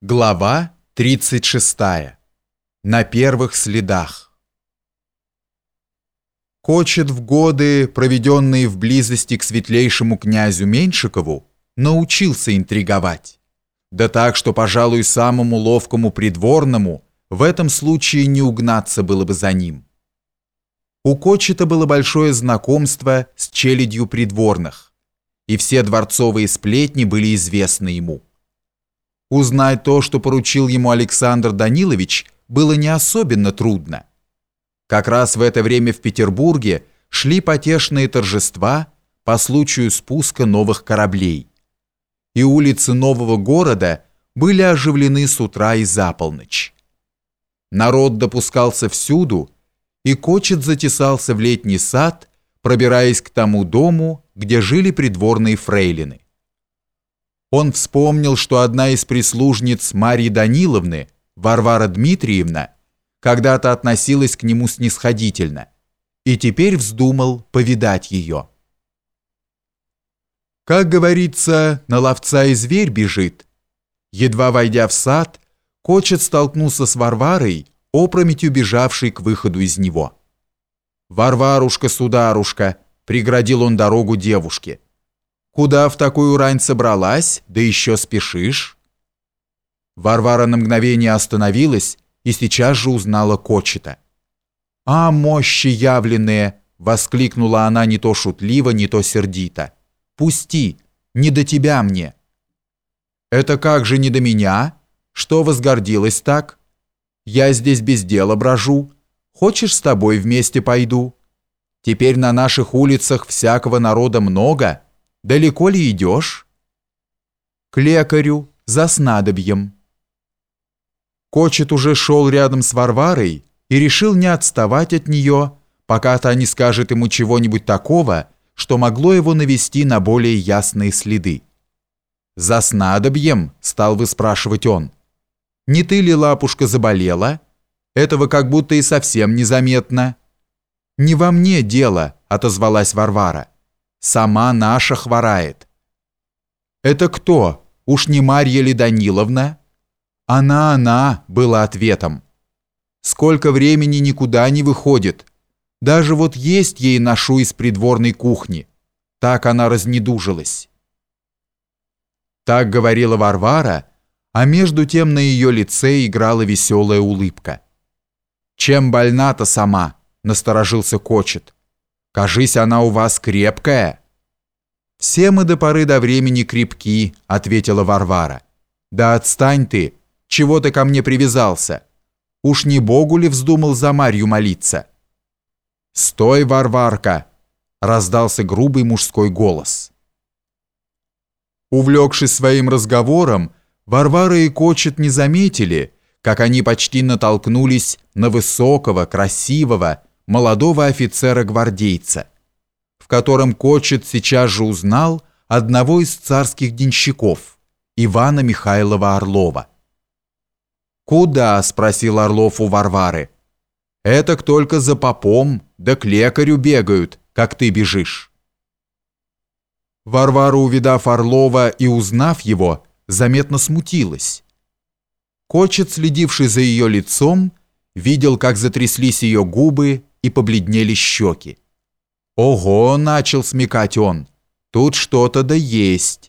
Глава 36. На первых следах. Кочет в годы, проведенные в близости к светлейшему князю Меньшикову, научился интриговать. Да так, что, пожалуй, самому ловкому придворному в этом случае не угнаться было бы за ним. У Кочета было большое знакомство с челядью придворных, и все дворцовые сплетни были известны ему. Узнать то, что поручил ему Александр Данилович, было не особенно трудно. Как раз в это время в Петербурге шли потешные торжества по случаю спуска новых кораблей. И улицы нового города были оживлены с утра и за полночь. Народ допускался всюду, и Кочет затесался в летний сад, пробираясь к тому дому, где жили придворные фрейлины. Он вспомнил, что одна из прислужниц Марьи Даниловны, Варвара Дмитриевна, когда-то относилась к нему снисходительно, и теперь вздумал повидать ее. Как говорится, на ловца и зверь бежит. Едва войдя в сад, Кочет столкнулся с Варварой, опрометью бежавшей к выходу из него. «Варварушка-сударушка!» — преградил он дорогу девушке — Куда в такую рань собралась, да еще спешишь?» Варвара на мгновение остановилась и сейчас же узнала Кочета. «А, мощи явленные!» — воскликнула она не то шутливо, не то сердито. «Пусти! Не до тебя мне!» «Это как же не до меня? Что возгордилась так? Я здесь без дела брожу. Хочешь, с тобой вместе пойду? Теперь на наших улицах всякого народа много» Далеко ли идешь? К лекарю, за снадобьем. Кочет уже шел рядом с Варварой и решил не отставать от нее, пока та не скажет ему чего-нибудь такого, что могло его навести на более ясные следы. «За снадобьем?» – стал выспрашивать он. «Не ты ли, лапушка, заболела? Этого как будто и совсем незаметно». «Не во мне дело», – отозвалась Варвара. Сама наша хворает. Это кто? Уж не Марья ли Даниловна? Она, она, было ответом. Сколько времени никуда не выходит. Даже вот есть ей ношу из придворной кухни. Так она разнедужилась. Так говорила Варвара, а между тем на ее лице играла веселая улыбка. «Чем больна-то сама?» – насторожился Кочет. Кажись, она у вас крепкая». «Все мы до поры до времени крепки», — ответила Варвара. «Да отстань ты! Чего ты ко мне привязался? Уж не Богу ли вздумал за Марью молиться?» «Стой, Варварка!» — раздался грубый мужской голос. Увлекшись своим разговором, Варвара и Кочет не заметили, как они почти натолкнулись на высокого, красивого, молодого офицера-гвардейца, в котором Кочет сейчас же узнал одного из царских денщиков, Ивана Михайлова Орлова. «Куда?» – спросил Орлов у Варвары. «Это только за попом, да к лекарю бегают, как ты бежишь». Варвара, увидав Орлова и узнав его, заметно смутилась. Кочет, следивший за ее лицом, видел, как затряслись ее губы и побледнели щеки. «Ого!» — начал смекать он. «Тут что-то да есть».